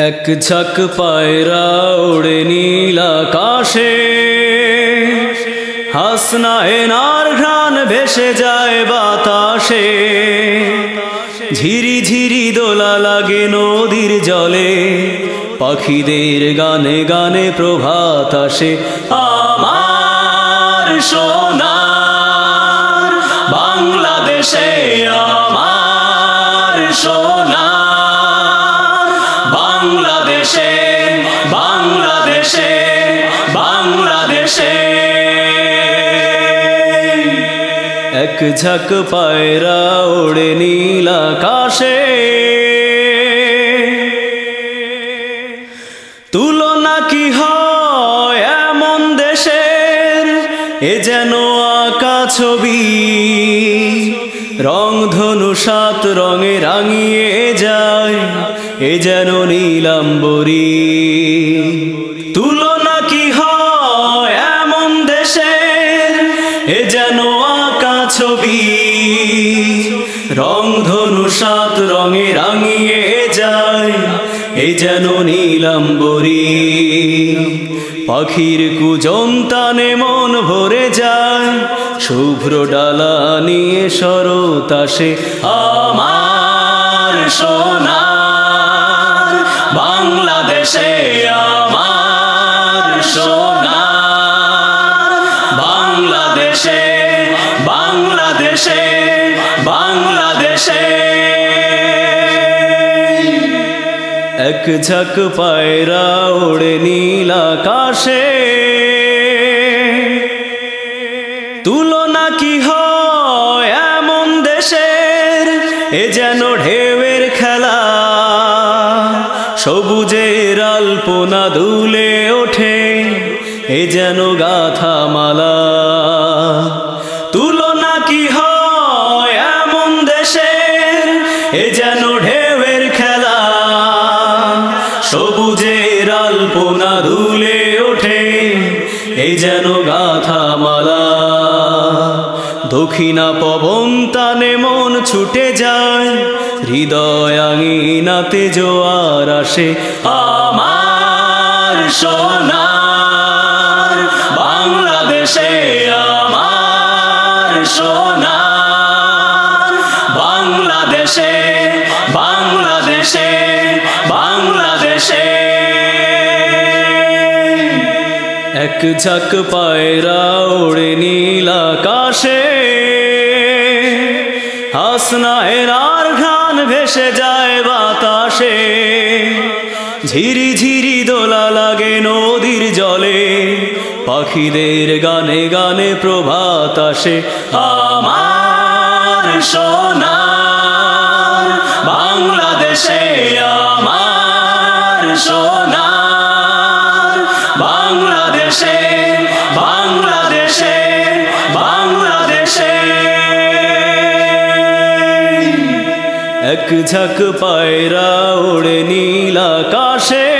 এক ঝাঁক পায়রা ওড়ে নীল আকাশে। হাসনায়নার ঘ্রাণ ভেসে যায় বাতাসে। ঝিরি ঝিরি দোলা লাগে নদীর জলে। পাখিদের গানে গানে প্রভাত আসে। আমার সোনার বাংলাদেশে, আমার সোনার এক ঝাঁক পায়রা ওড়ে নীল আকাশে। তুলনা কি হয় এমন দেশের? এ যেন আঁকা ছবি। রং ধনু সাত রঙে রাঙিয়ে যায়, এ যেন নীলাম্বরী। তুলনা রং ধনু সাত রঙে রাঙিয়ে যায়, এ যেন নীলাম্বরী। পাখির কুজন্তানে মন ভরে যায়, শুভ্র ডালা নিয়ে শরৎ আসে আমার সোনার। বাংলাদেশে বাংলাদেশে বাংলাদেশে। এক ঝাঁক পায়রা ওড়ে নীল আকাশে। তুলনা কি হয় এমন দেশের? এ যেন ঢেউয়ের খেলা। সবুজের আলপনা দুলে ওঠে, এ যেন গাথা মালা এ যেন ঢেউয়ের খেলা, সবুজের আলপনা দুলে ওঠে এই যেন গাথা মালা। দক্ষিণা পবন তানে মন ছুটে যায় হৃদয় আঙিনাতে জোয়ার আসে, আমার এক ঝাঁক পায়রা ওড়ে নীল আকাশে। হাসনায়নার ঘ্রাণ ভেসে যায় বাতাসে। ঝিরি ঝিরি দোলা লাগে নদীর জলে। পাখিদের গানে গানে প্রভাত আসে। আমার সোনার বাংলাদেশে, আমার সোনার ঝাঁক পায়রা ওড়ে নীল আকাশে।